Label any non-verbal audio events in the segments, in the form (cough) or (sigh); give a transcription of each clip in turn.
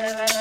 Le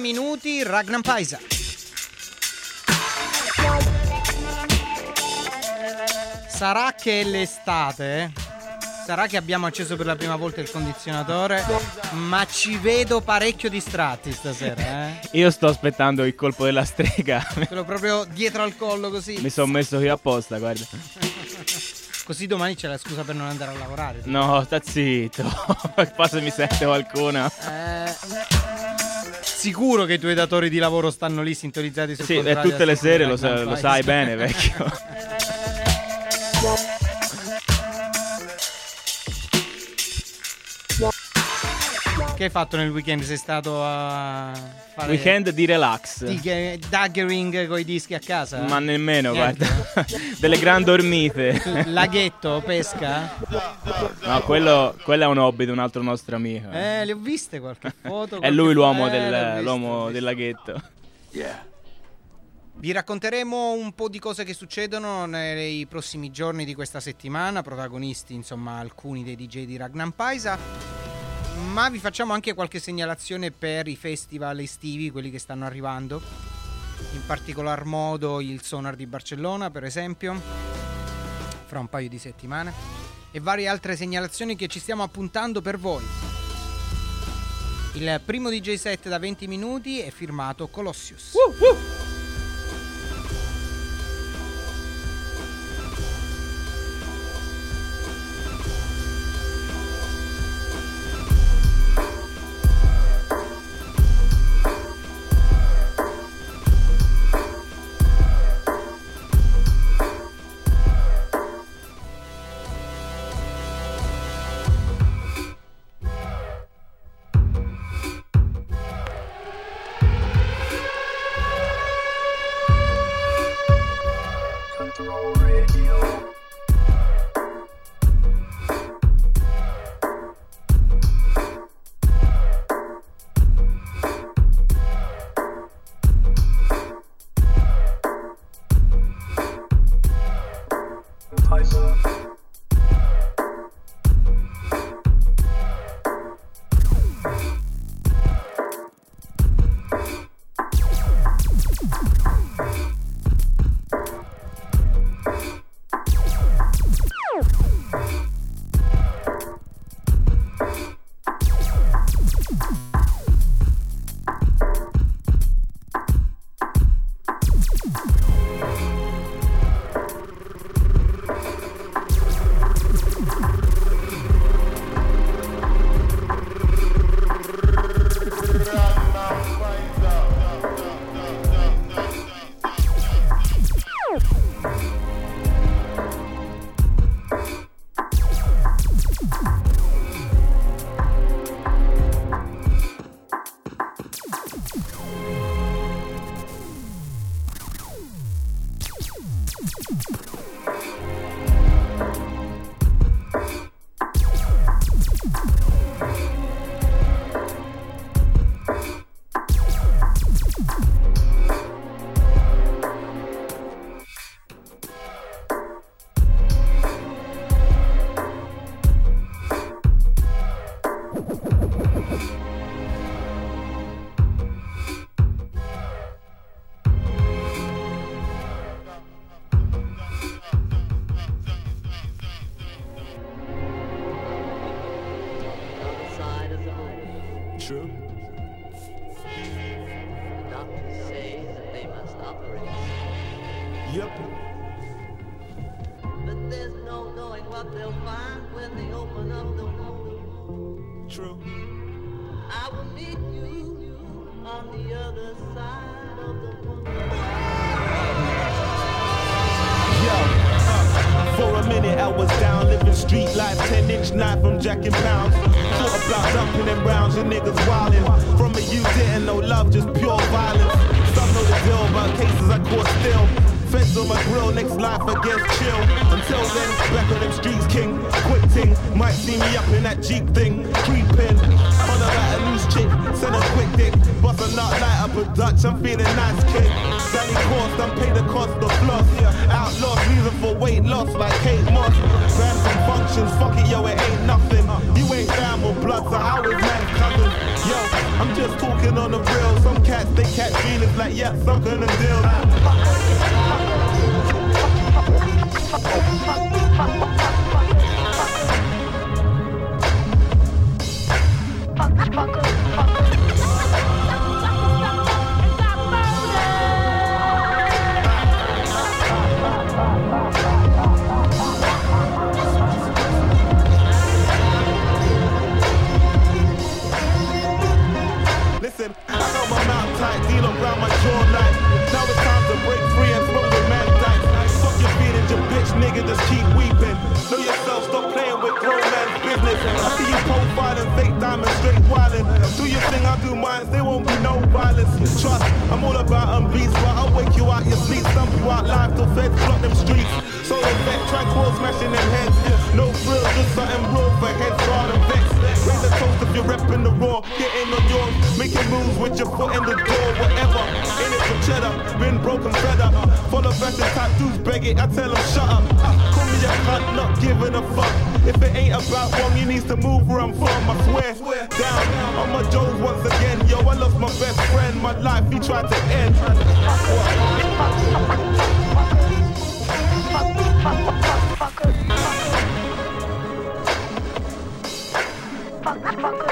minuti, Ragnar Paisa. Sarà che è l'estate? Sarà che abbiamo acceso per la prima volta il condizionatore? Ma ci vedo parecchio distratti stasera, eh? Io sto aspettando il colpo della strega. (laughs) Quello proprio dietro al collo così. Mi sono messo qui apposta, guarda. (laughs) Così domani c'è la scusa per non andare a lavorare. No, sta zitto. (laughs) Poi se mi sente qualcuno. Eh, sicuro che i tuoi datori di lavoro stanno lì sintonizzati su Sì, e tutte le sere lo, sa- lo sai bene, vecchio. (laughs) Che hai fatto nel weekend? Sei stato a fare Weekend di relax. Dig- daggering con i dischi a casa? Ma nemmeno, Niente. guarda. (laughs) Delle gran dormite. Laghetto, pesca? No, quello, quello è un hobby di un altro nostro amico. Eh, le ho viste qualche (laughs) foto. È qualche- lui l'uomo, eh, del, l'ho visto, l'uomo del laghetto. Vi racconteremo un po' di cose che succedono nei prossimi giorni di questa settimana, protagonisti insomma alcuni dei DJ di Ragnar Paisa, ma vi facciamo anche qualche segnalazione per i festival estivi, quelli che stanno arrivando, in particolar modo il Sonar di Barcellona per esempio, fra un paio di settimane, e varie altre segnalazioni che ci stiamo appuntando per voi. Il primo DJ set da 20 minuti è firmato Colossius. say life, 10 inch knife from jacking pounds. Thought about dumping them rounds, you niggas wildin'. From a you didn't know love, just pure violence. Some know the deal about cases I caught still. Feds on my grill, next life I guess chill. Until then, back on them streets, king. Quick might see me up in that Jeep thing. Creeping, send a quick dick. Bust a nut light up a Dutch, I'm feeling nice, kid. Danny cost, I'm paid the cost of floss. Outlaws, reason for weight loss, like Kate Moss. Grand some functions, fuck it, yo, it ain't nothing. You ain't down with blood, so how is man cousin? Yo, I'm just talking on the real. Some cats, they catch feelings like, yeah, sucker and deal. Listen, around my. Now it's time to break free and throw the man dice. Fuck your feelings, your bitch nigga, just keep weeping. Know yourself, stop playing grown man's business. I see you profiling, fake diamonds, straight wildin'. Do your thing, I do mine, there won't be no violence. Trust, I'm all about them beats, but I'll wake you out your sleep, stump you out live till feds block them streets. So vet, tranquil, smashing them heads. No frills, just something raw for heads, guard and vex. Raise a toast if you're repping the raw, get in on yours, making moves with your foot in the door, whatever. In it for cheddar, been broken feather. of fashion tattoos, beg it, I tell them shut up. Uh, call me a cunt, not giving a fuck. If it it ain't about wrong, you needs to move where I'm from, I swear. Down on my Joes once again, yo, I lost my best friend, my life he tried to end. Fuck, fuck, fuck.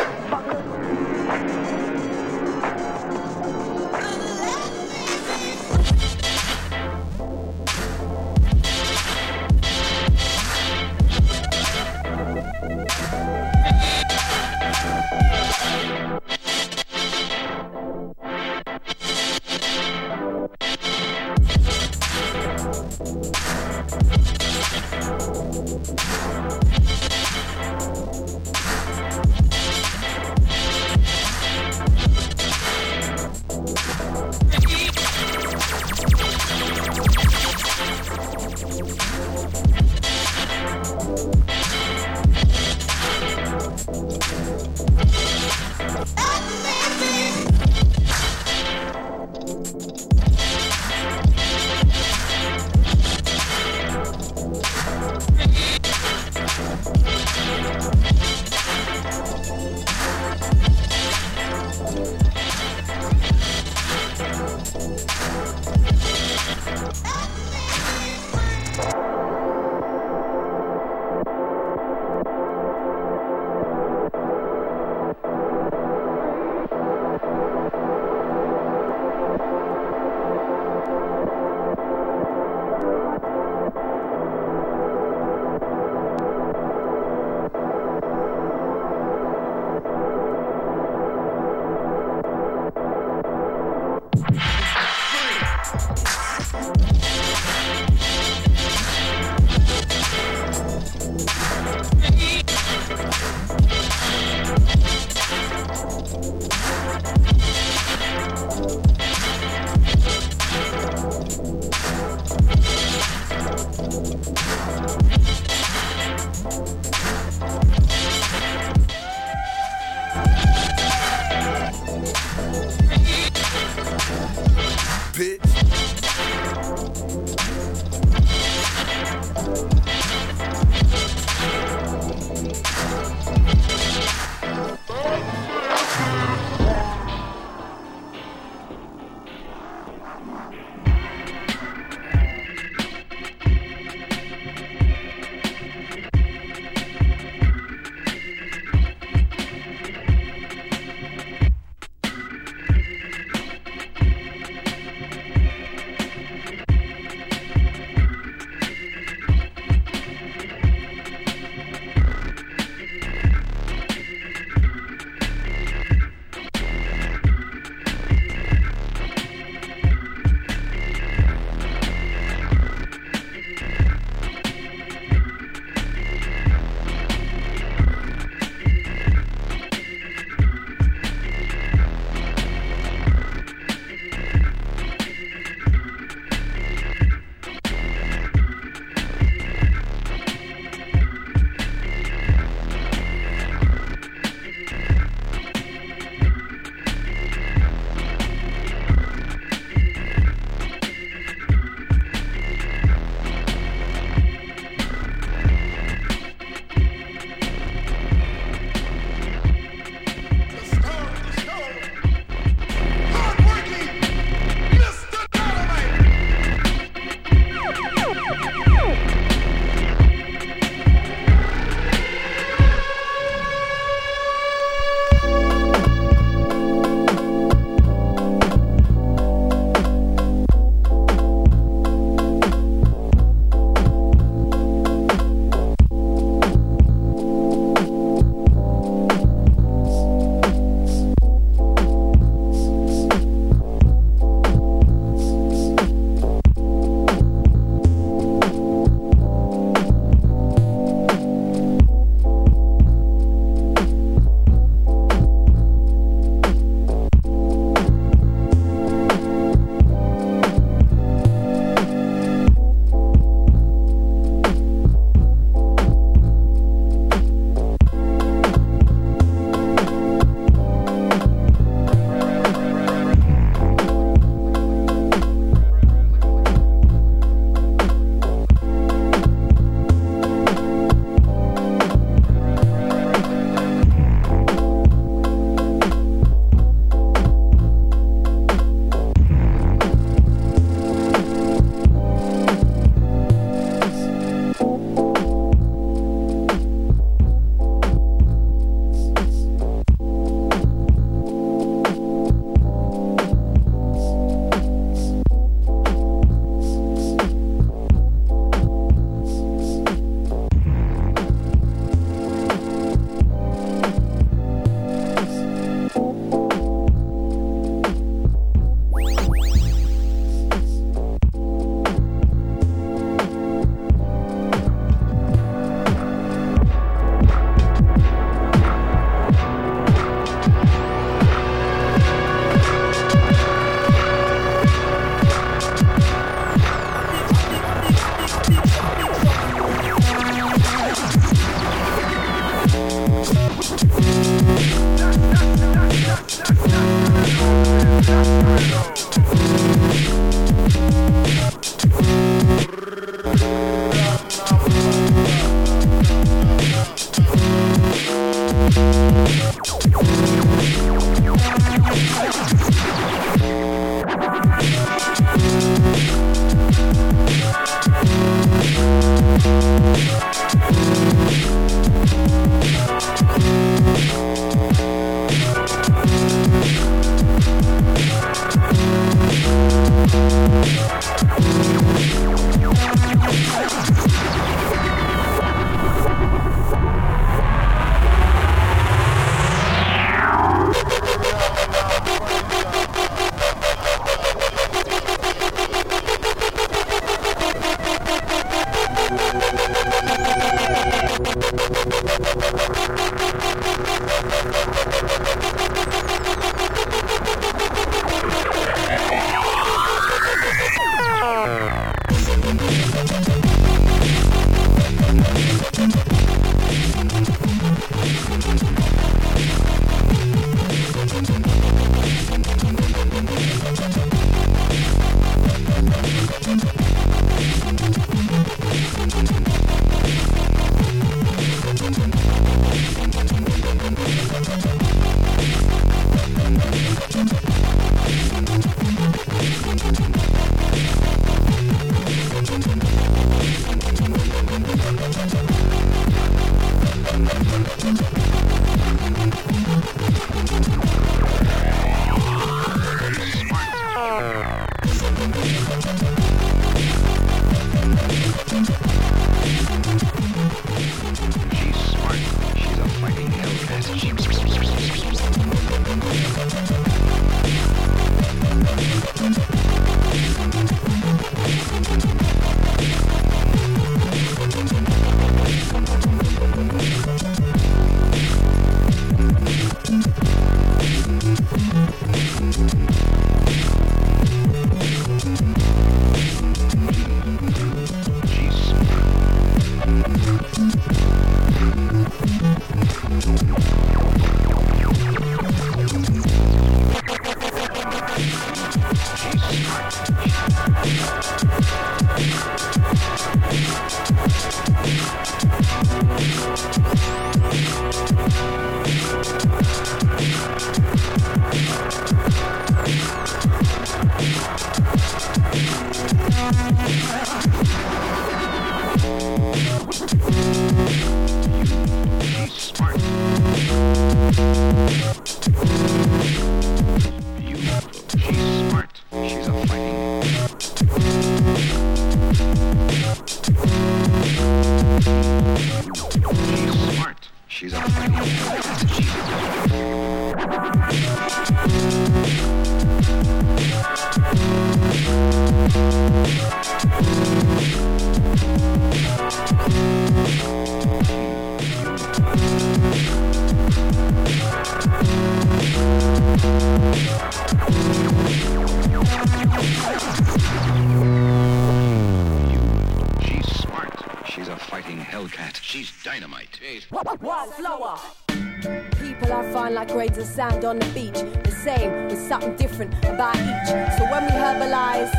On the beach, the same with something different about each. So when we herbalize,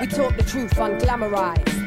we talk the truth, unglamorize.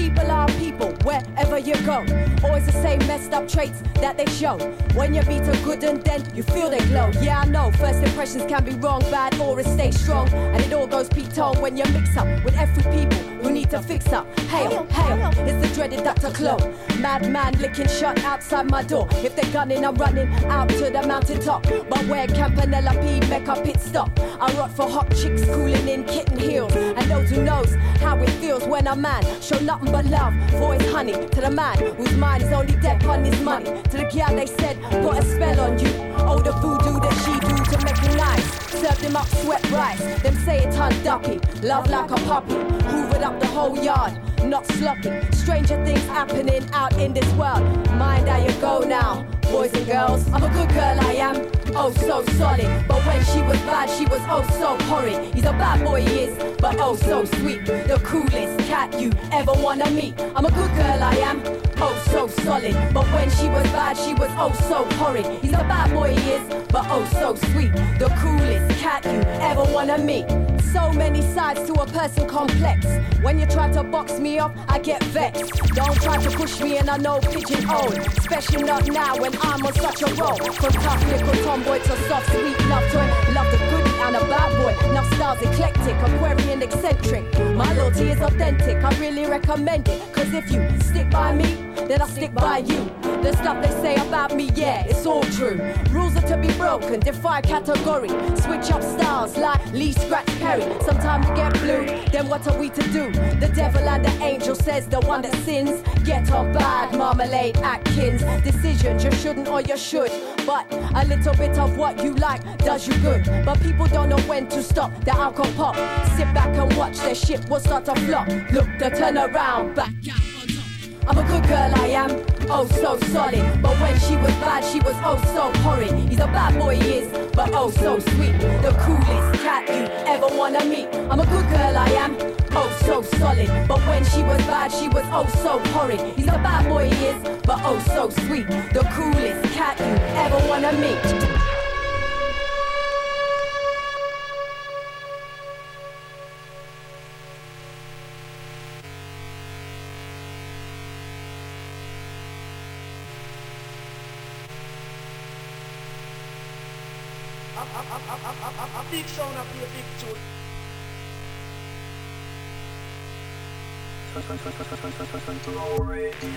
People are people wherever you go. Always the same messed up traits that they show. When you beat a good and then you feel they glow. Yeah, I know. First impressions can be wrong, bad or it stays strong. And it all goes peak tone when you mix up with every people who need to fix up. Hail, oh, hail, oh, it's the dreaded Dr. Clo. Madman licking shut outside my door. If they're gunning, I'm running out to the mountain top. But where Campanella P make a pit stop. I rot for hot chicks cooling in kitten heels. And those who knows how it feels when a man show nothing but love for his honey. To the man whose mind is only dead on his money. To the gal they said put a spell on you. Oh, the voodoo that she do to make it nice. Served him up sweat rice. Them say it duppy. Love like a puppy. Hoovered up the whole yard. Not sloppy. Stranger things happening out in this world. Mind how you go now. Boys and girls, I'm a good girl, I am. Oh, so solid. But when she was bad, she was oh so horrid. He's a bad boy, he is, but oh so sweet. The coolest cat you ever wanna meet. I'm a good girl, I am. Oh, so solid. But when she was bad, she was oh so horrid. He's a bad boy, he is, but oh so sweet. The coolest cat you ever wanna meet. So many sides to a person complex. When you try to box me up, I get vexed. Don't try to push me and I know pigeonhole. Especially not now when I'm on such a roll. From tough little tomboy to soft sweet love toy. Love the goodie and a bad boy. Now styles eclectic, Aquarian eccentric. My loyalty is authentic, I really recommend it. Cause if you stick by me, then I'll stick by you. The stuff they say about me, yeah, it's all true. Rules are to be broken, defy category. Switch up styles like Lee Scratch Perry. Sometimes you get blue, then what are we to do? The devil and the angel says the one that sins. Get on bad, Marmalade Atkins. Decisions you shouldn't or you should. But a little bit of what you like does you good. But people don't know when to stop the alcohol pop. Sit back and watch their shit will start to flop. Look, the turn around, back out. I'm a good girl, I am. Oh, so solid. But when she was bad, she was oh so horrid. He's a bad boy, he is, but oh so sweet. The coolest cat you ever wanna meet. I'm a good girl, I am. Oh, so solid. But when she was bad, she was oh so horrid. He's a bad boy, he is, but oh so sweet. The coolest cat you ever wanna meet.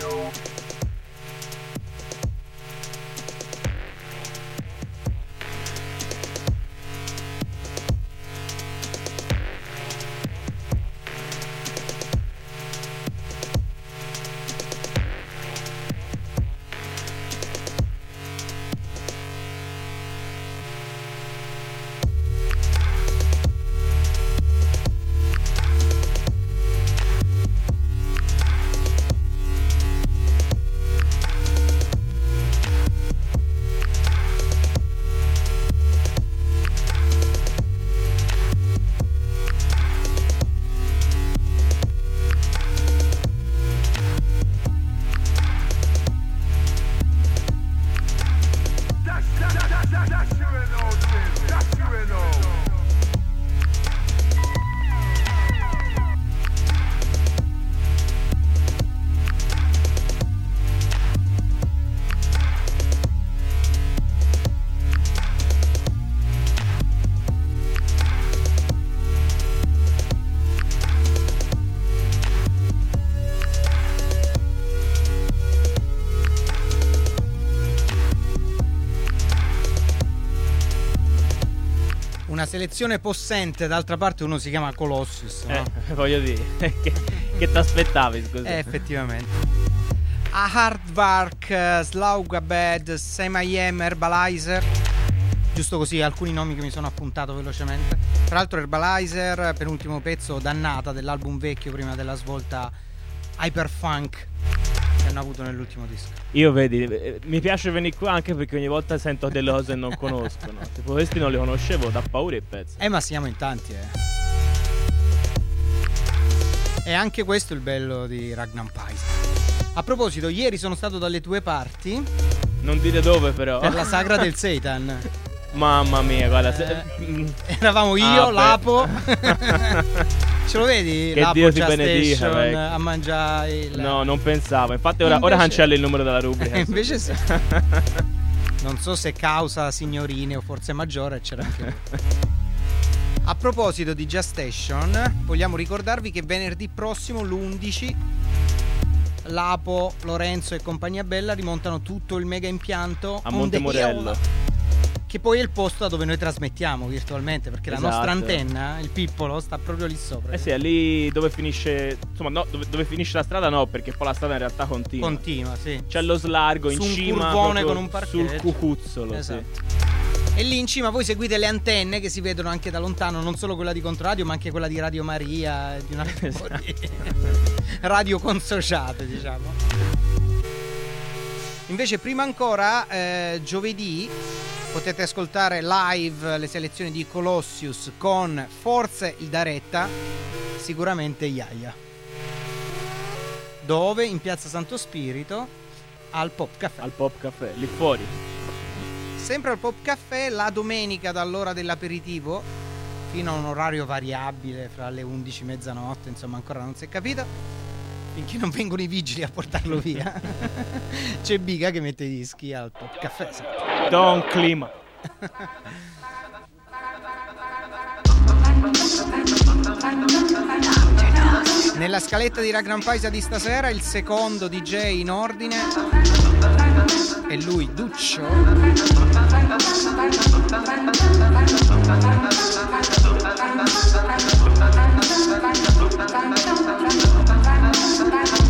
Bye. Selezione possente, d'altra parte uno si chiama Colossus, no? Eh, voglio dire, (laughs) che, che ti aspettavi, scusa? Eh, effettivamente. A Hardvark, eh, Slaugabed, Semayem, Herbalizer. Giusto così, alcuni nomi che mi sono appuntato velocemente. Tra l'altro Herbalizer, penultimo pezzo dannata dell'album vecchio prima della svolta Hyperfunk che hanno avuto nell'ultimo disco. Io vedi, eh, mi piace venire qua anche perché ogni volta sento delle cose che non conosco. no? Tipo questi non li conoscevo, da paura il pezzo. Eh ma siamo in tanti, eh. E anche questo è il bello di Ragnar Paisa. A proposito, ieri sono stato dalle tue parti Non dire dove però. per la sagra del Seitan. Mamma mia, guarda. se- Eh, mm, Eravamo io, Ah. Lapo. (laughs) (laughs) Ce lo vedi? Che Lapo Dio ti benedica, vecchio. a mangiare il... No, non pensavo. Infatti ora, ora Invece- cancello il numero della rubrica. (laughs) Invece sì. (laughs) Non so se causa signorine o forse maggiore, c'era anche. (laughs) A proposito di Just Station, vogliamo ricordarvi che venerdì prossimo, l'11, Lapo, Lorenzo e compagnia bella rimontano tutto il mega impianto A on che poi è il posto da dove noi trasmettiamo virtualmente, perché la nostra Esatto. antenna, il pippolo, sta proprio lì sopra. Eh sì, è lì dove finisce. Insomma, no, dove, dove finisce la strada no, perché poi la strada in realtà continua. Continua, sì. C'è lo slargo in Su un cima. con un parcheggio. Sul cucuzzolo, Esatto. E lì in cima voi seguite le antenne che si vedono anche da lontano, non solo quella di Controradio, ma anche quella di Radio Maria, di un altro po' di radio consociate, diciamo. Invece, prima ancora, eh, giovedì potete ascoltare live le selezioni di Colossius con forse il Daretta, sicuramente Iaia. Dove? In piazza Santo Spirito, al Pop Café. Al Pop Caffè, lì fuori. Sempre al Pop Caffè la domenica dall'ora dell'aperitivo fino a un orario variabile fra le 11 e mezzanotte, insomma ancora non si è capito. Finché non vengono i vigili a portarlo via. (laughs) C'è Biga che mette i dischi al Pop Caffè. Don Clima. Nella scaletta di Ragnar Paisa di stasera il secondo DJ in ordine è lui, Duccio. 拜拜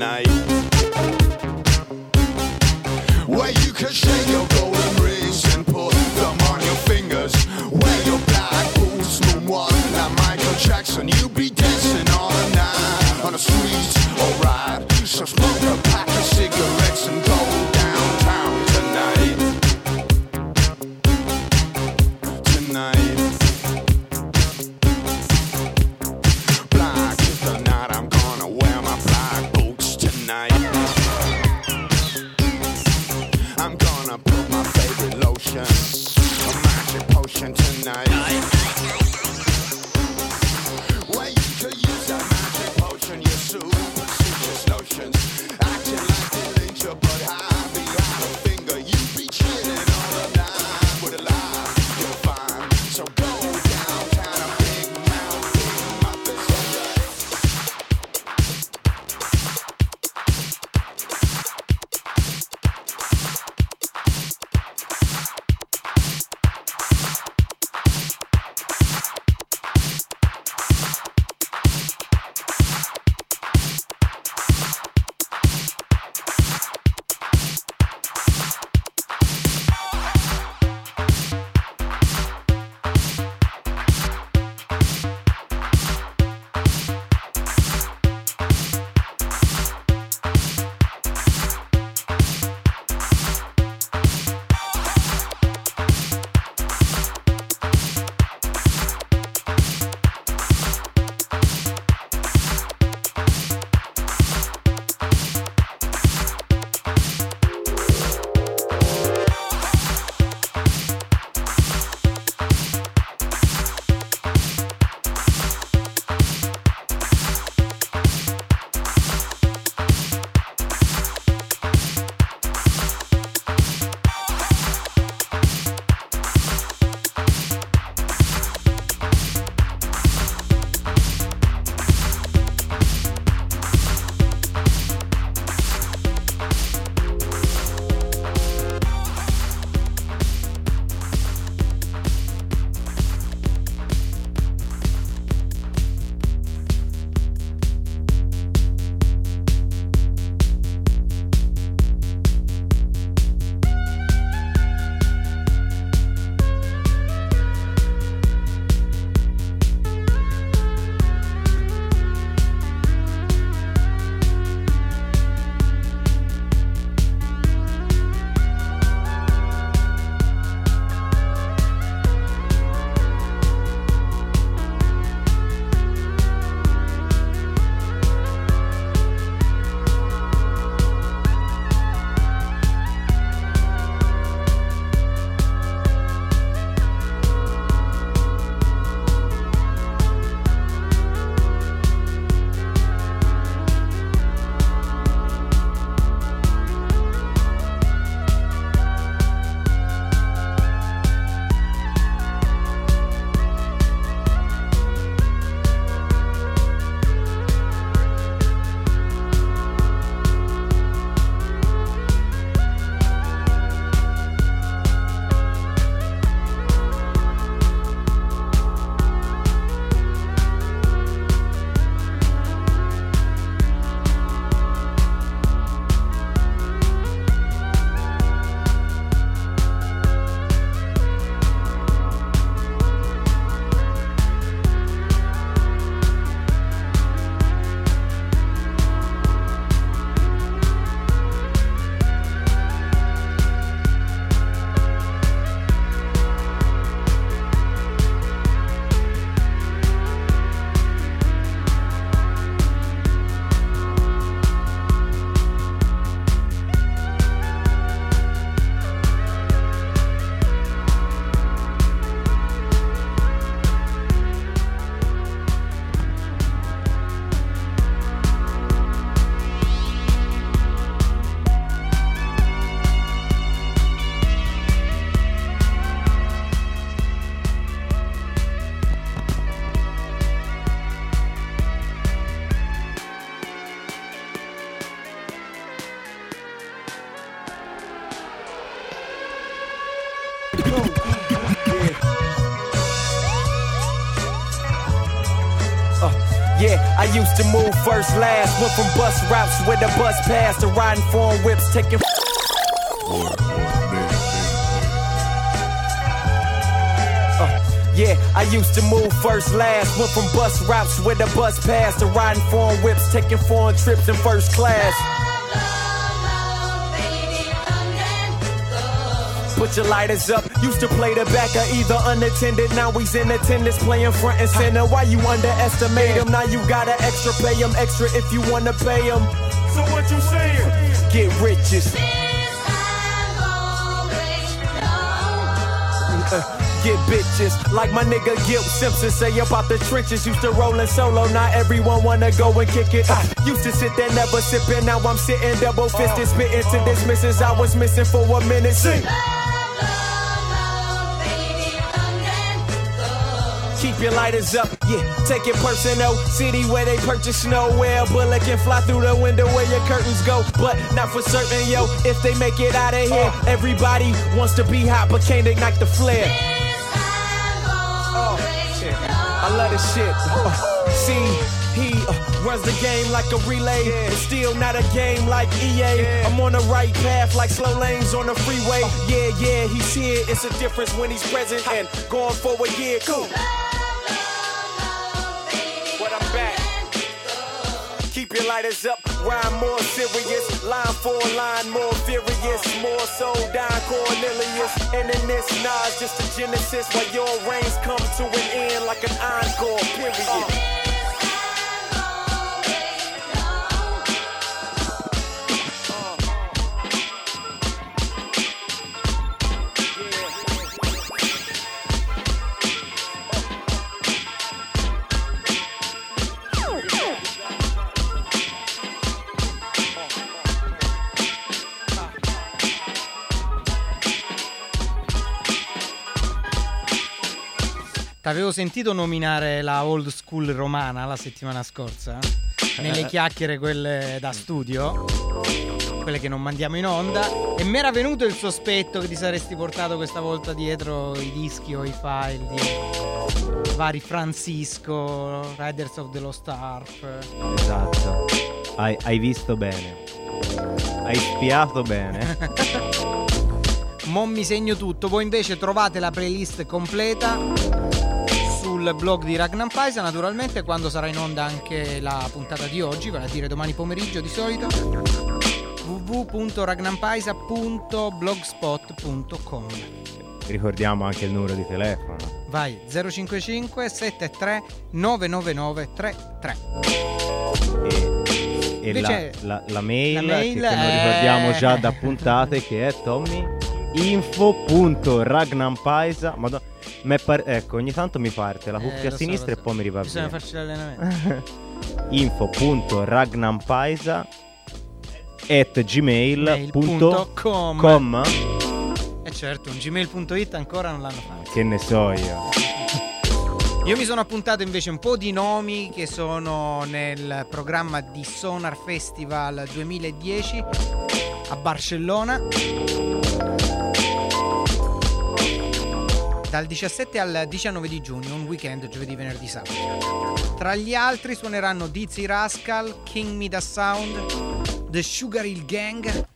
tonight. Where you can shake to move first last. Went from bus routes where the bus passed to riding foreign whips, taking. Uh, yeah, I used to move first last. Went from bus routes with a bus passed to riding foreign whips, taking foreign trips in first class. Put your lighters up. Used to play the back of either unattended. Now he's in attendance playing front and center. Why you underestimate him? Now you gotta extra pay him extra if you wanna pay him. So what you saying? Get riches. Uh, Get bitches like my nigga Gil Simpson say about the trenches. Used to rollin' solo, now everyone wanna go and kick it. Uh, used to sit there never sippin', now I'm sitting double fisted, spitting to dismisses. I was missing for a minute. Sing. Keep your lighters up, yeah. Take it personal. City where they purchase snow, where a bullet can fly through the window where your curtains go. But not for certain, yo. If they make it out of here, everybody wants to be hot but can't ignite the flare. Oh, shit. I love this shit. Uh, see, he uh, runs the game like a relay, but still not a game like EA. I'm on the right path like slow lanes on the freeway. Yeah, yeah, he's here. It's a difference when he's present and going for a year. Cool. Your lighters up, rhyme more serious. Line for line, more furious. More so down Cornelius. And in this, Nas just a genesis. While your reigns come to an end like an encore, period. T'avevo sentito nominare la old school romana la settimana scorsa? Nelle chiacchiere quelle da studio, quelle che non mandiamo in onda. E mi era venuto il sospetto che ti saresti portato questa volta dietro i dischi o i file di vari Francisco, Riders of the Lost Ark. Esatto. Hai, hai visto bene. Hai spiato bene. (laughs) Mo mi segno tutto. Voi invece trovate la playlist completa sul blog di Ragnar Paisa, naturalmente, quando sarà in onda anche la puntata di oggi, vale a dire domani pomeriggio di solito. www.ragnampaisa.blogspot.com Ricordiamo anche il numero di telefono. Vai 055 73 999 33 E Invece- la, la- la mail, la mail che, è- ricordiamo già da puntate che è Tommy info.ragnampaisa Madonna, par- ecco ogni tanto mi parte la Eh, cuffia lo a so, sinistra lo so. e poi mi riparte Bisogna via. farci l'allenamento. (laughs) info.ragnampaisa at gmail.com Mail.com. E certo, un gmail.it ancora non l'hanno fatto. che ne so io Io mi sono appuntato invece un po' di nomi che sono nel programma di Sonar Festival 2010 a Barcellona. Dal 17 al 19 di giugno, un weekend, giovedì, venerdì, sabato. Tra gli altri suoneranno Dizzy Rascal, King Mida Sound, The Sugar Hill Gang,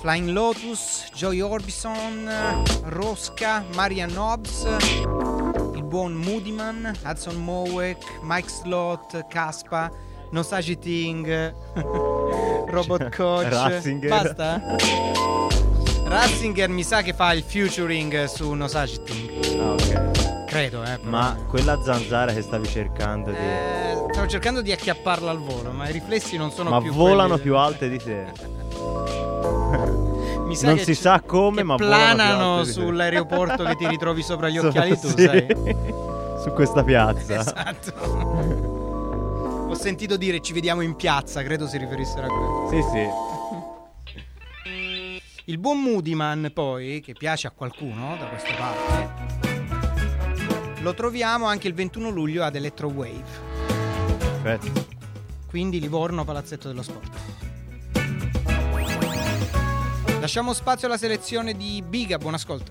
Flying Lotus, Joy Orbison, Rosca, Marian Hobbs, il buon Moodyman, Hudson Mowek, Mike Slot, Caspa, Nosage Ting, (laughs) Robot Coach. Ratzinger. Basta? Ratzinger mi sa che fa il featuring su Nosage Ting. Ah, ok. Credo, eh. però. ma quella zanzara che stavi cercando di... Eh, stavo cercando di acchiapparla al volo, ma i riflessi non sono ma più volano quelli- più alte di te (laughs) Mi sa non si sa come ma volano più planano alte di te. sull'aeroporto che ti ritrovi sopra gli (laughs) occhiali tu, sì. sai. su questa piazza Esatto. Ho sentito dire ci vediamo in piazza, credo si riferissero a quello. sì sì Il buon Moodyman, poi, che piace a qualcuno da queste parti, lo troviamo anche il 21 luglio ad Electro Wave. Perfetto. Quindi Livorno, Palazzetto dello Sport. Lasciamo spazio alla selezione di Biga, buon ascolto.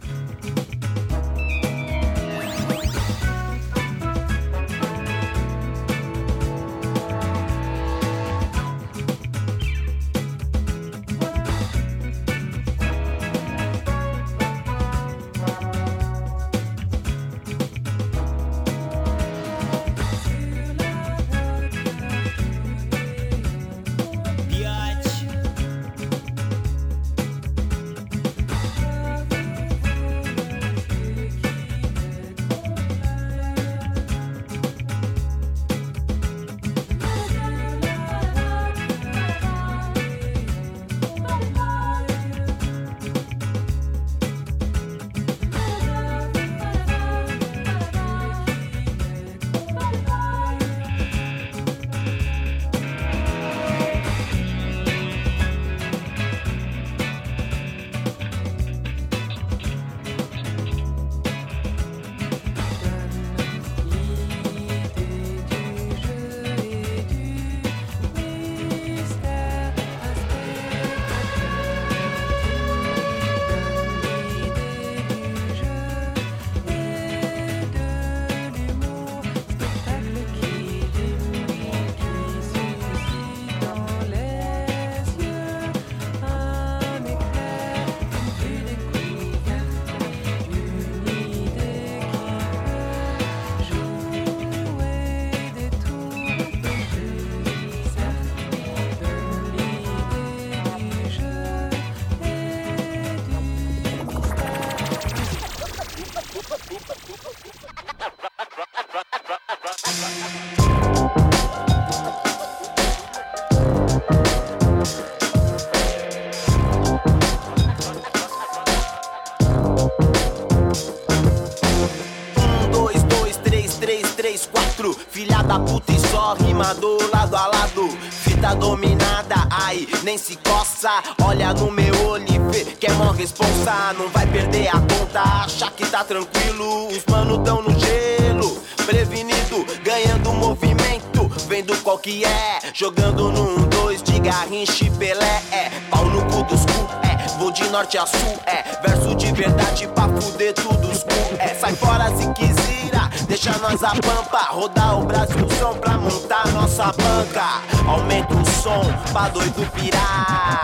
Olha no meu olho e vê que é mó responsa. Não vai perder a conta, acha que tá tranquilo. Os mano tão no gelo, prevenido, ganhando movimento. Vendo qual que é, jogando num dois de garrincha e Pelé. É pau no cu dos cu, é vou de norte a sul. É verso de verdade pra fuder tudo os cu. É sai fora se quisira, deixa nós a pampa. Rodar o Brasil som pra montar nossa banca. Aumenta o som pra doido pirar.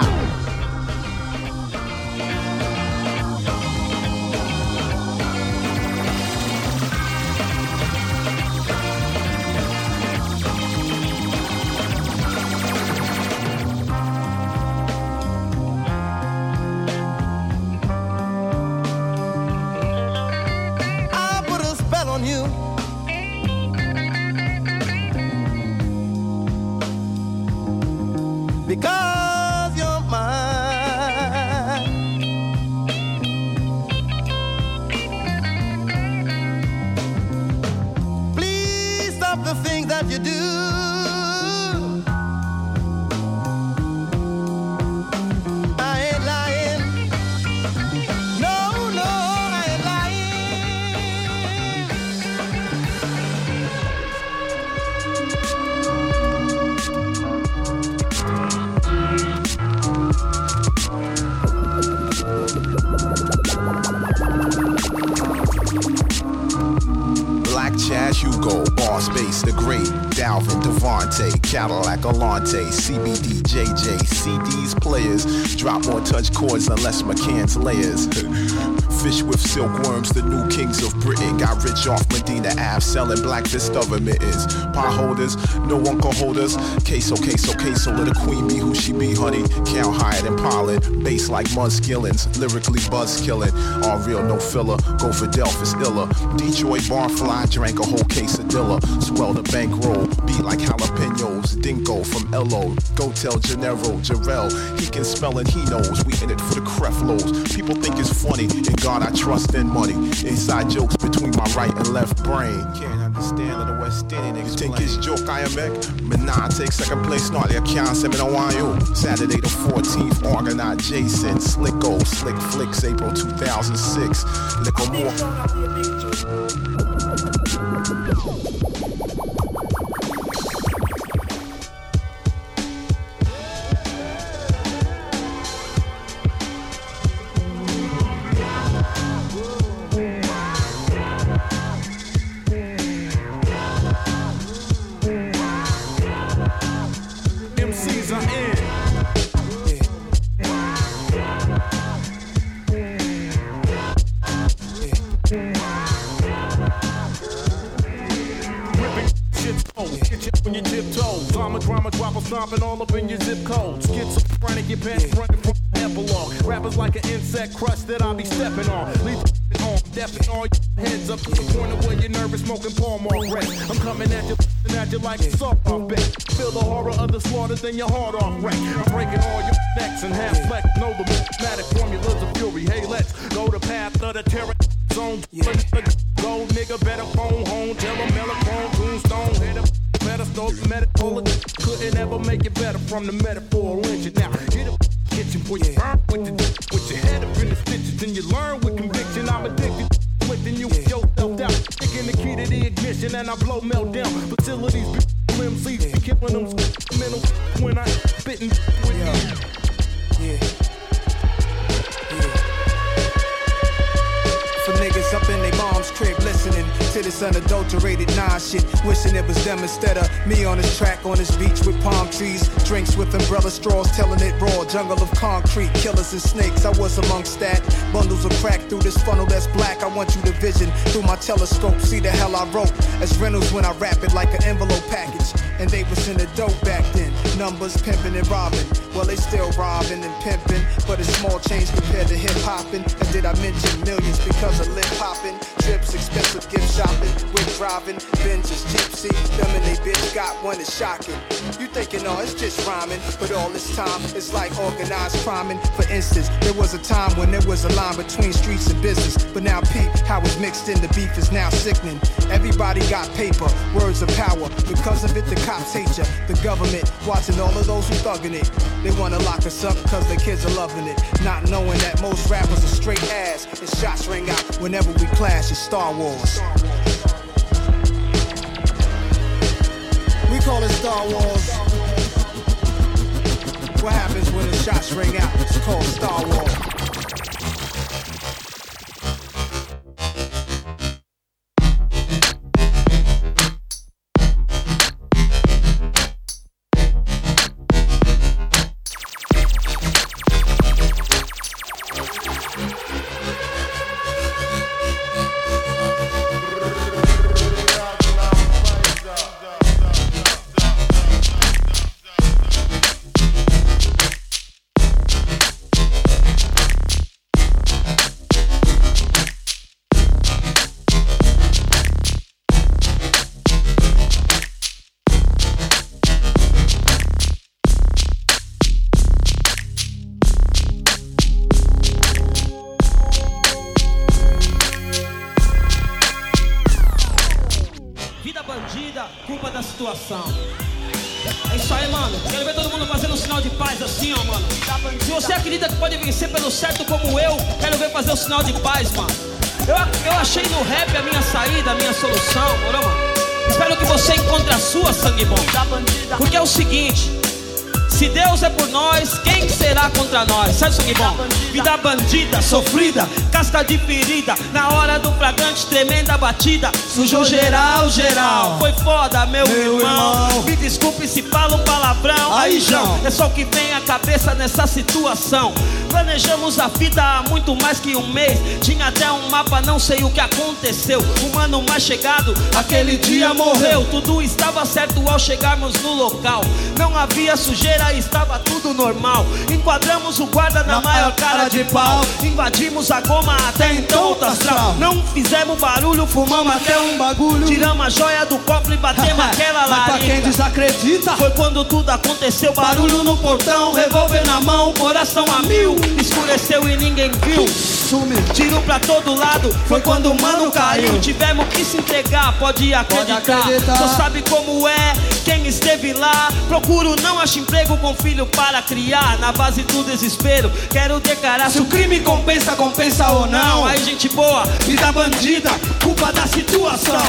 Cadillac, Alante, CBD, JJ, CDs, players. Drop more touch chords Les McCann's layers. (laughs) Fish with silkworms, the new kings of Britain. Got rich off Medina Ave, selling black fist of mittens. Pot holders, no one can hold us. Queso, queso, queso, let the queen be who she be, honey. Count higher than pollen. Bass like Muskillings, lyrically buzz killing. All real, no filler. Go for Delphus iller. Detroit barfly, drank a whole case of Dilla. Swell the bankroll, beat like jalapenos. Dingo from LO. Go tell Gennaro, Jarrell. He can spell and he knows. We in it for the Creflos. People think it's funny. God I trust in money. Inside jokes between my right and left brain. Can't understand that the West Indian niggas think it's joke I am Meg. But nah, I take second place. Snarly, I can't say me want you. Saturday the 14th, organized Jason. Slicko, Slick Flicks, April 2006. Liquor more. Tiptoes. Drama, drama, drop a stomping all up in your zip code. Schizophrenic, your pants running from epilogue. Rappers like an insect crust that I be stepping on. Leave on, deafing all your heads up to the point of where you're nervous, smoking palm all red. I'm coming at you, at you like a soft off bet. Feel the horror of the slaughter, then your heart off wreck. I'm breaking all your necks and half flex. Know the mathematic formulas of fury. Hey, let's go the path of the terror zone. Go, nigga, better phone home. Tell them Melachrome, tombstone, hit up. Pedestal, medical, couldn't ever make it better from the metaphor lynching. Now, get up, kitchen, put your burn with the with your head up in the stitches, and you learn with conviction. I'm addicted. Lifting you with yourself down, sticking the key to the ignition, and I blow meltdown. Facilities, be MCs, be killing them mental when I spitting with you. Yeah. Niggas up in their mom's crib listening to this unadulterated nah shit. Wishing it was them instead of me on this track on this beach with palm trees. Drinks with umbrella straws, telling it raw. Jungle of concrete, killers and snakes. I was amongst that. Bundles of crack through this funnel that's black. I want you to vision through my telescope. See the hell I wrote. As Reynolds when I rap it like an envelope package. And they was in the dope back then. Numbers, pimping and robbing. Well, they still robbing and pimping, but it's small change compared to hip hopping. And did I mention millions because of lip popping? Trips, expensive gift shopping, wig driving, Benches, gypsy. Them and they bitch got one is shocking. You thinking, oh, it's just rhyming, but all this time it's like organized criming. For instance, there was a time when there was a line between streets and business, but now peep how it's mixed in. The beef is now sickening. Everybody got paper, words of power. Because of it, the cops hate ya. The government watching all of those who thugging it. They wanna lock us up because the kids are loving it. Not knowing that most rappers are straight ass. And shots ring out whenever we clash. It's Star Wars. We call it Star Wars. What happens when the shots ring out? It's called Star Wars. De ferida. Na hora do flagrante, tremenda batida. Sujou geral, geral. Foi foda, meu, irmão. Me desculpe se falo palavrão. Aí, João. É só o que vem à cabeça nessa situação. Planejamos a vida há muito mais que um mês. Tinha até um mapa, não sei o que aconteceu. O mano mais chegado, aquele dia morreu. Tudo estava certo ao chegarmos no local. Não havia sujeira, estava tudo normal. Enquadramos o guarda na, maior cara de pau. Invadimos a goma até então outra astral. Não fizemos barulho, fumamos até um bagulho. Tiramos a joia do cofre e batemos (laughs) aquela Mas pra quem desacredita, Foi quando tudo aconteceu, barulho no portão, revólver na mão, coração a mil, escureceu e ninguém viu. Sumiu. Tiro pra todo lado, foi quando o mano caiu. Tivemos que se entregar, pode acreditar. acreditar. Só sabe como é, quem esteve lá. Procuro, não acho emprego com filho para criar. Na base do desespero, quero declarar se o crime compensa, compensa ou não. Aí, gente boa, vida bandida, culpa da situação.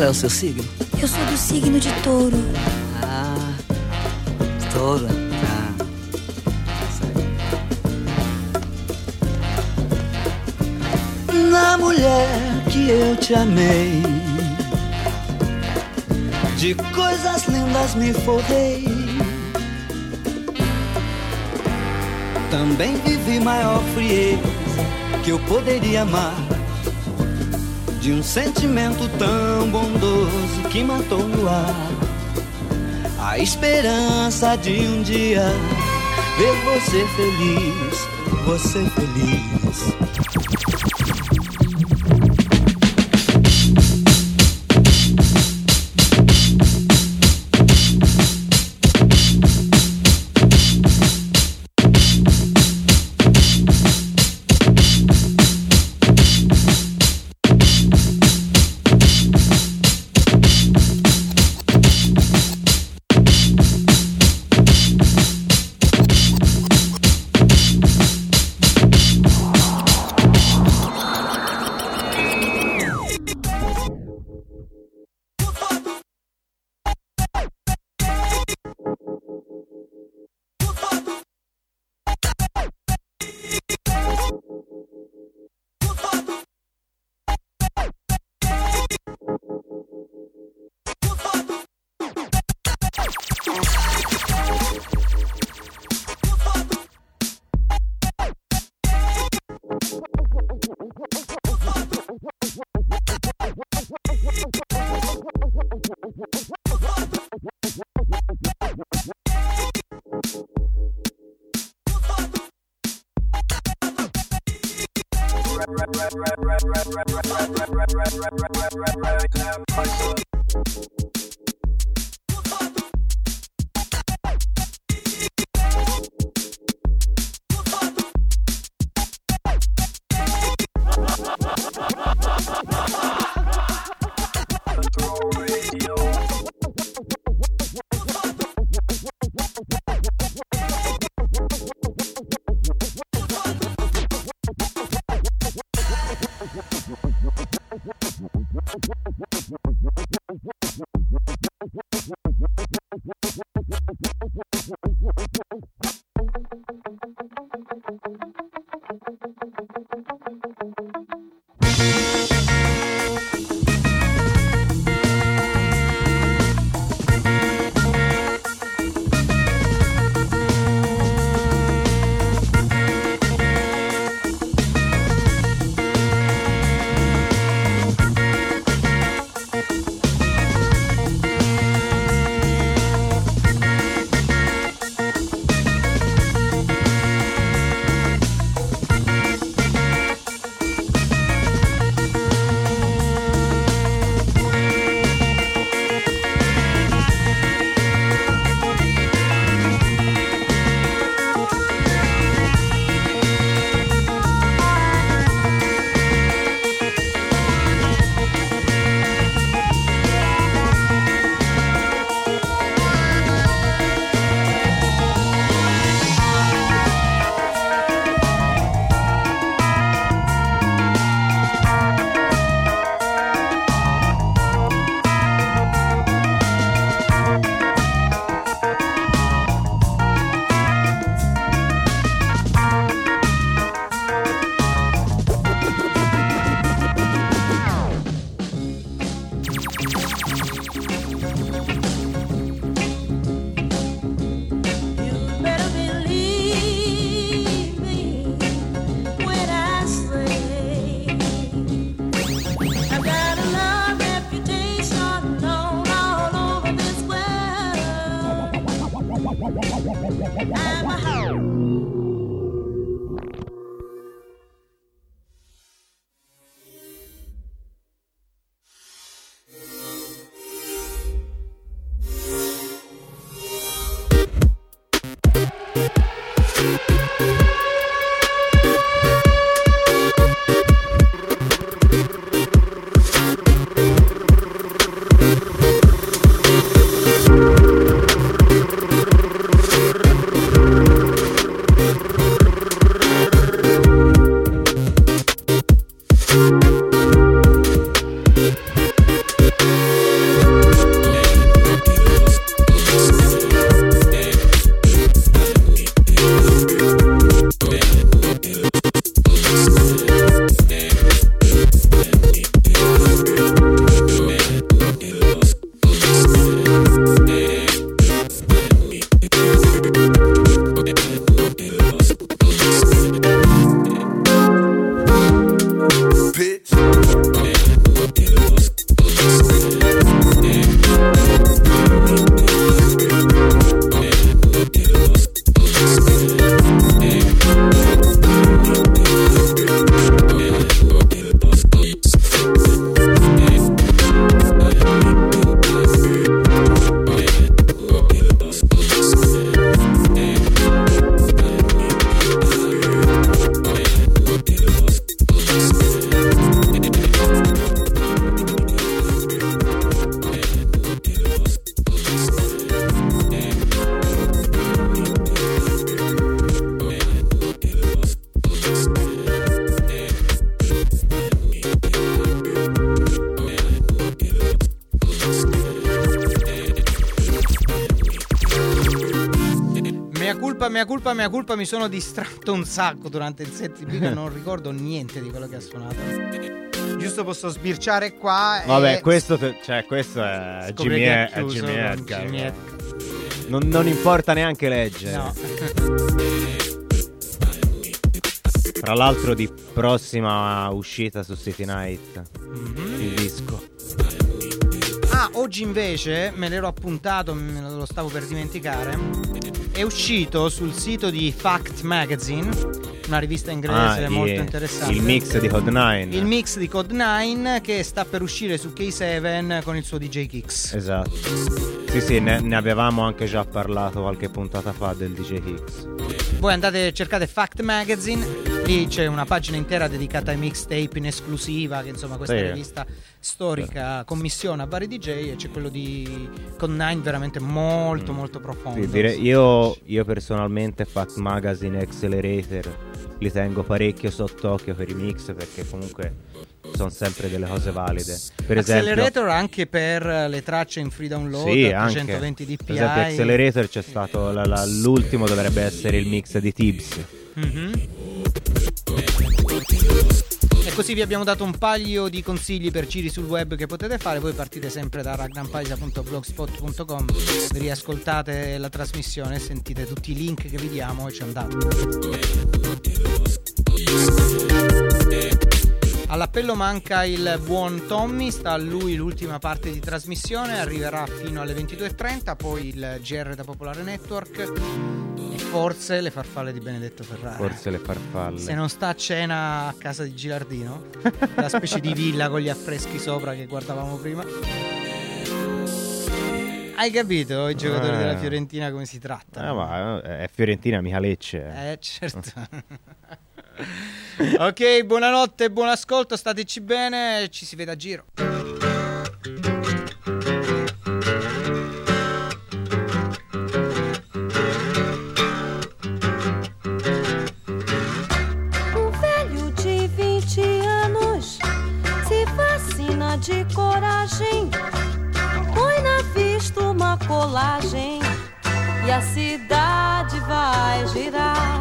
Qual é o seu signo? Eu sou do signo de touro. Ah, touro. Ah, Na mulher que eu te amei, de coisas lindas me forrei. Também vivi maior frieza que eu poderia amar. De um sentimento tão bondoso que matou no ar a esperança de um dia ver você feliz, você feliz. Right now. I'm a hoe. Mea colpa, mea colpa, mi sono distratto un sacco durante il set di Biga, (laughs) non ricordo niente di quello che ha suonato. Giusto posso sbirciare qua Vabbè, e questo, te- cioè, questo è Jimmy, è è Jimmy Edgar. Jimmy eh. Non, non importa neanche leggere. No. (laughs) Tra l'altro di prossima uscita su City Night. Mhm. Il disco. Ah, oggi invece me l'ero appuntato, me lo stavo per dimenticare. È uscito sul sito di Fact Magazine una rivista inglese Ah, molto il- interessante. il mix di Code 9. Il mix di Code 9 che sta per uscire su K7 con il suo DJ Kicks. Esatto. Sì, sì, ne, ne avevamo anche già parlato qualche puntata fa del DJ Hicks. Voi andate, cercate Fact Magazine, lì c'è una pagina intera dedicata ai mixtape in esclusiva, che insomma questa Sì. rivista storica commissiona a vari DJ e c'è quello di Code 9 veramente molto molto profondo. Mm. Sì, direi- io, io personalmente Fact Magazine Accelerator li tengo parecchio sott'occhio per i mix perché comunque sono sempre delle cose valide. Per esempio, Accelerator anche per le tracce in free download sì, a anche 120 dpi. per esempio Accelerator c'è stato la- la- l'ultimo dovrebbe essere il mix di Tibbs. Mhm. E così vi abbiamo dato un paio di consigli per giri sul web che potete fare. Voi partite sempre da ragnampaisa.blogspot.com, riascoltate la trasmissione, sentite tutti i link che vi diamo e ci andate. All'appello manca il buon Tommy, sta a lui l'ultima parte di trasmissione, arriverà fino alle 22.30, poi il GR da Popolare Network e forse le farfalle di Benedetto Ferrari. Forse le farfalle. Se non sta a cena a casa di Gilardino, (laughs) la specie di villa con gli affreschi sopra che guardavamo prima. Hai capito i giocatori Eh. della Fiorentina come si tratta? Ah, ma eh, è Fiorentina, mica Lecce. Eh, certo. (laughs) ok, buonanotte, buon ascolto, stateci bene, ci si vede a giro. Velho de 20 anos se fascina de coragem. Põe na vista uma colagem e a cidade vai girar.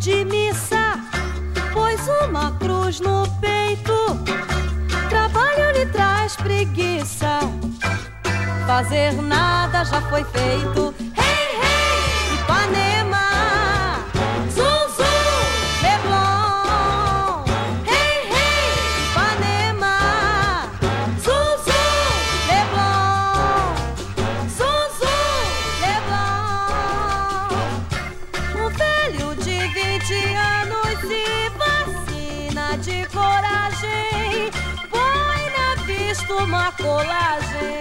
De missa, pôs uma cruz no peito. Trabalho lhe traz preguiça, fazer nada já foi feito. colagem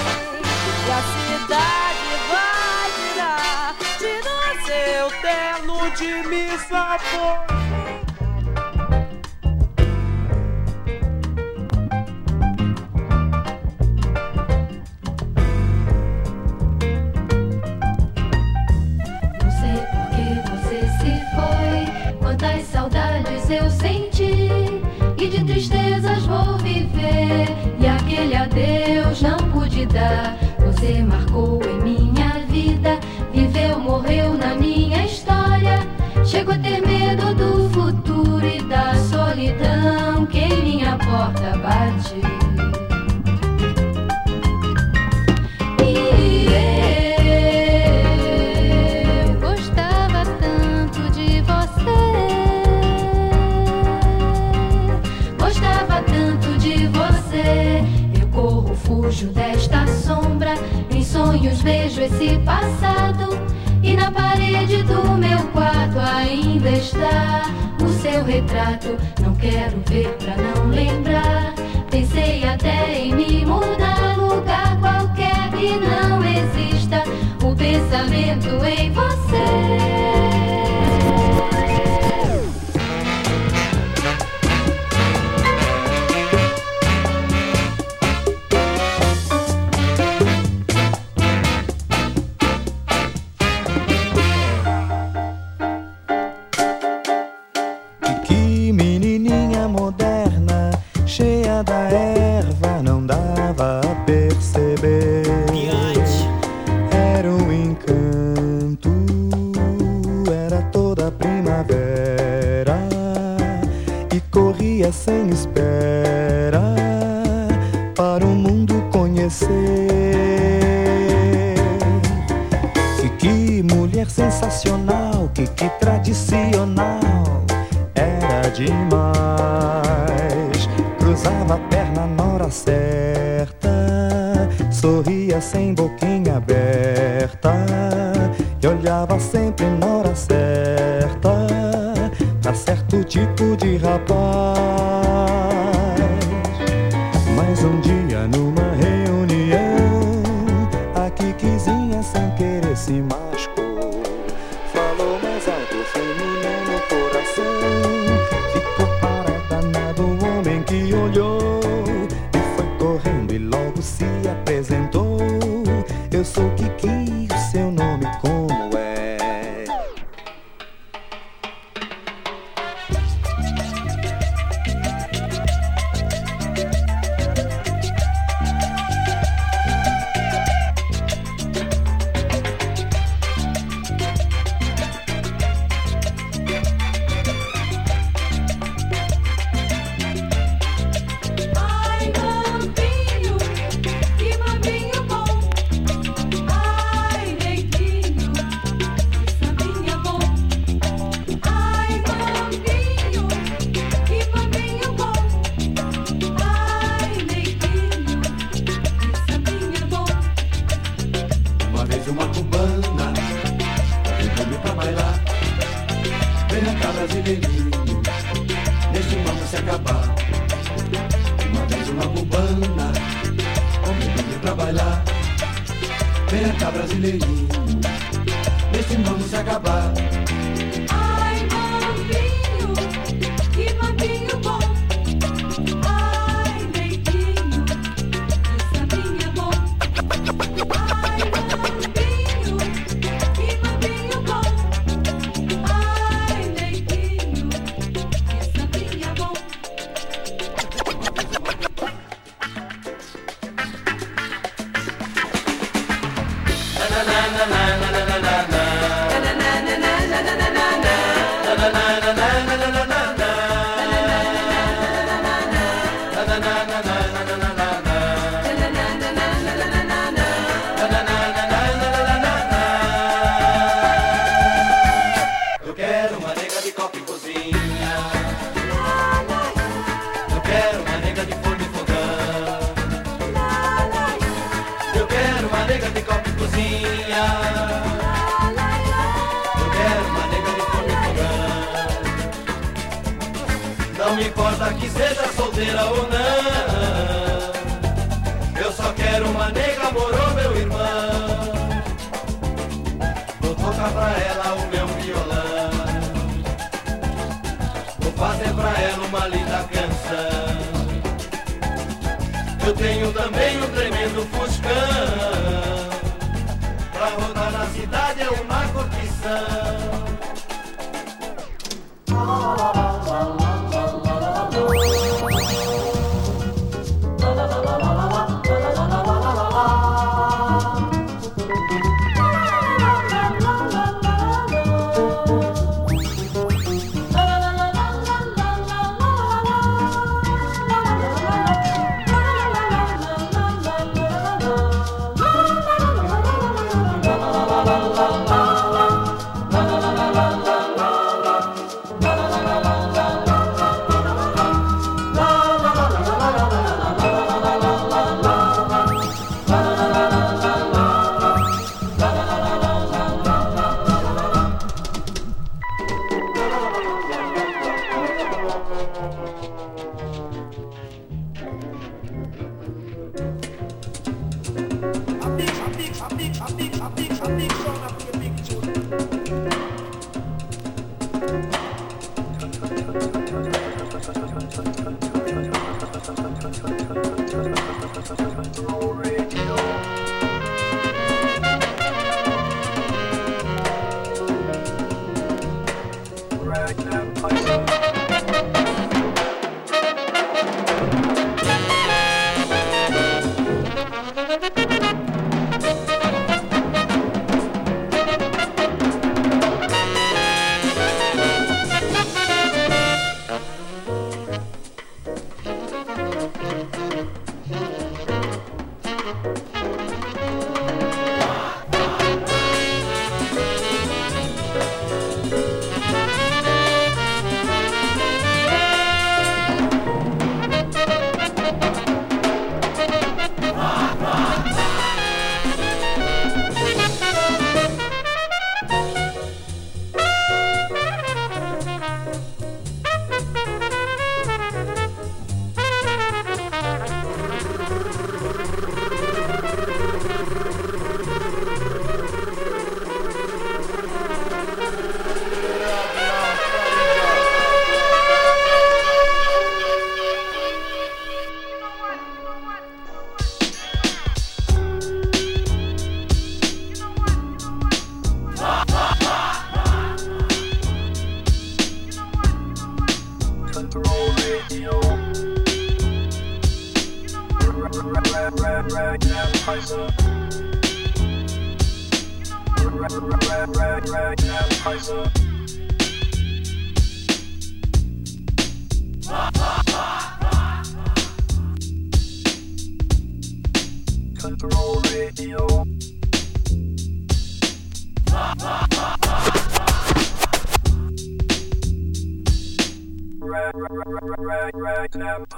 E a cidade vai virar De nós eu terno de missa Não sei por que você se foi. Quantas saudades eu senti. Tristezas vou viver. E aquele adeus não pude dar. Você marcou em minha vida. Viveu, morreu na minha história. Chego a ter medo do futuro e da solidão que minha porta bate. Vejo esse passado. E na parede do meu quarto ainda está o seu retrato. Não quero ver pra não lembrar. Pensei até em me mudar lugar qualquer que não exista o pensamento em você.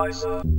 Rag,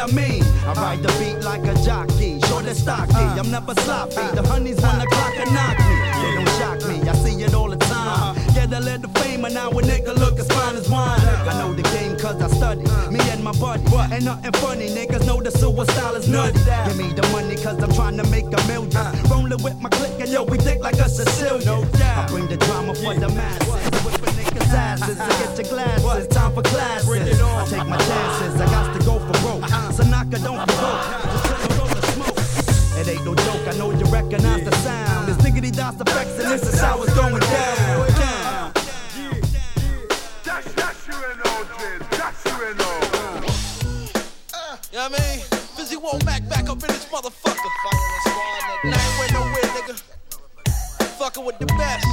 what I mean. I ride the beat like a jockey, short and stocky. I'm never sloppy. The honeys wanna clock and knock me. They don't shock me, I see it all the time. Get a little fame, and now a nigga look as fine as wine. I know the game cause I study. Me and my buddy. Ain't nothing funny, niggas know the sewer style is nutty. Give me the money cause I'm trying to make a million. Rolling with my clique and yo, we think like a Sicilian. I bring the drama for the masses. Asses. I get your glasses, it's time for classes. I take my chances, I got to go for So don't provoke. It ain't no joke, I know you recognize the sound. It's diggity Das EFX, and this is how it's going down. what I mean? Busy won't Mac back up in this motherfucker. Now I ain't went nowhere, nigga. Fucking with the best.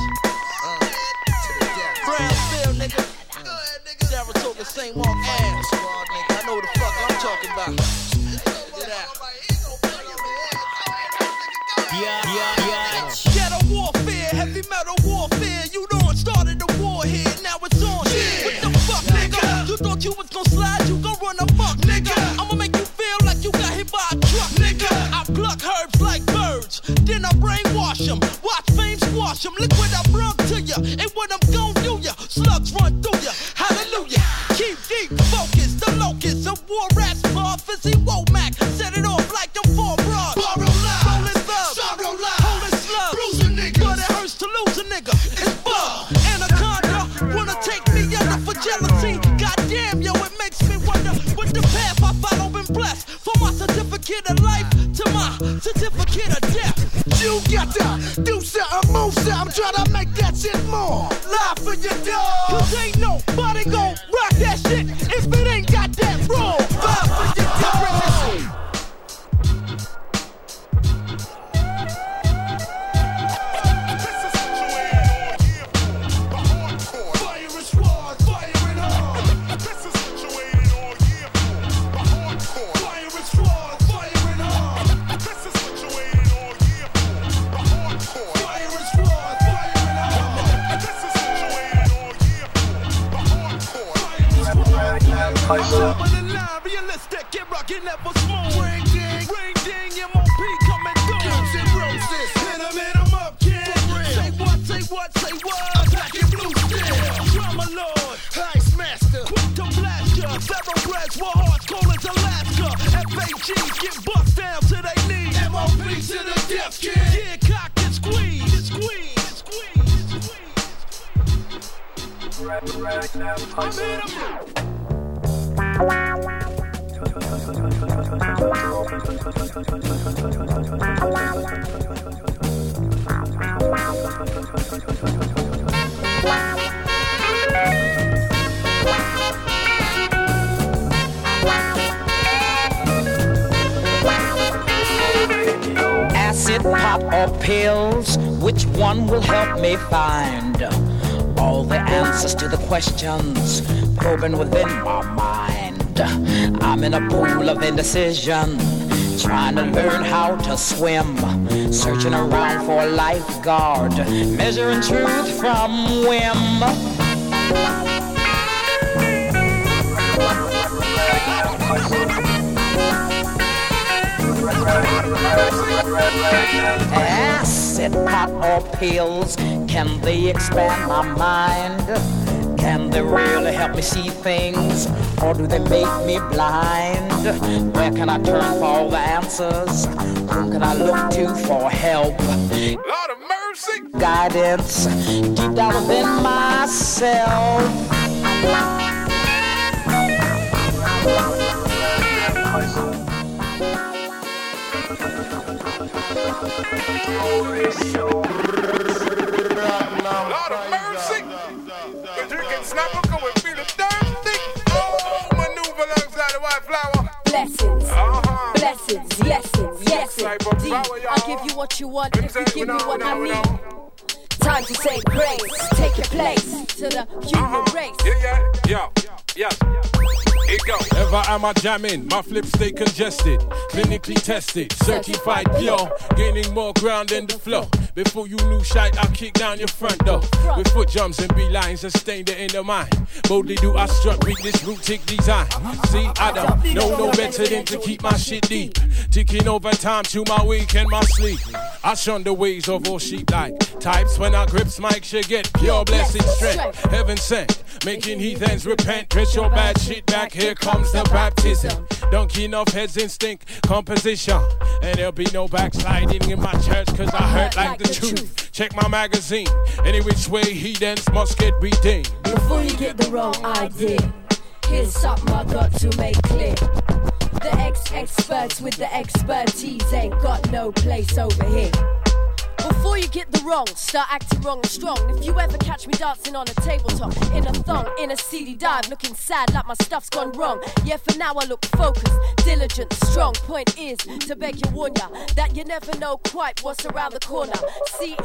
Brownsville, nigga. Saratoga, St. Mark, ass. I'm talking about. Get out. Yeah, yeah, yeah. Ghetto warfare, heavy metal warfare. You done started the war here, now it's on. What the fuck, nigga? You thought you was gonna slide, you gon' run amok, nigga. I'ma make you feel like you got hit by a truck, nigga. I pluck herbs like birds, then I brainwash them. Watch fame squash them. Look what I brought to ya, and what I'm gon' do ya. Slugs run through ya, hallelujah. Keep deep focused, the locust of war rats, prophecy, Womack. Set it off like them four broads. Borrow lies, rolling thugs, sorrow lies, holding slugs, bruising niggas. But it hurts to lose a nigga. It's bug, anaconda, wanna take me under for jealousy. Goddamn, yo, it makes me wonder what the path I follow been blessed. From my certificate of life to my certificate of death. You got to do something, move something, try to make that shit more. Live for your dog. Indecision, trying to learn how to swim, searching around for a lifeguard, measuring truth from whim. Acid, pot, or pills, can they expand my mind? Can they really help me see things, or do they make me blind? Where can I turn for all the answers? Who can I look to for help? Lord of mercy! Guidance deep down within myself. Lord of mercy. If you can snap a come yesins. Type of D, flower, y'all. I'll give you what you want if you give me what I need. Time to say grace, take your place to the uh-huh. human race. Yeah, yeah, yeah. It go. Ever am I jamming? My flips stay congested. Clinically tested, certified pure. Gaining more ground than the floor. Before you knew shite, I kick down your front door. With foot jumps and beelines and stained the mind. Boldly do I strut, with this rootic design. See, I don't know no better than to keep my shit deep. Ticking over time to my week and my sleep. I shun the ways of all sheep like types. When I grips mics, you get pure blessing strength. Heaven sent, making heathens repent. Dress your bad shit back, here comes the baptism. Donkey enough heads instinct, composition. And there'll be no backsliding in my church, cause I heard like the truth. Check my magazine. Any which way heathens must get redeemed. Before you get the wrong idea, here's something I got to make clear. The ex-experts with the expertise ain't got no place over here. Before you get the wrong, start acting wrong and strong. If you ever catch me dancing on a tabletop, in a thong, in a seedy dive, looking sad like my stuff's gone wrong. Yeah, for now I look focused, diligent, strong. Point is to beg you warn ya that you never know quite what's around the corner. See.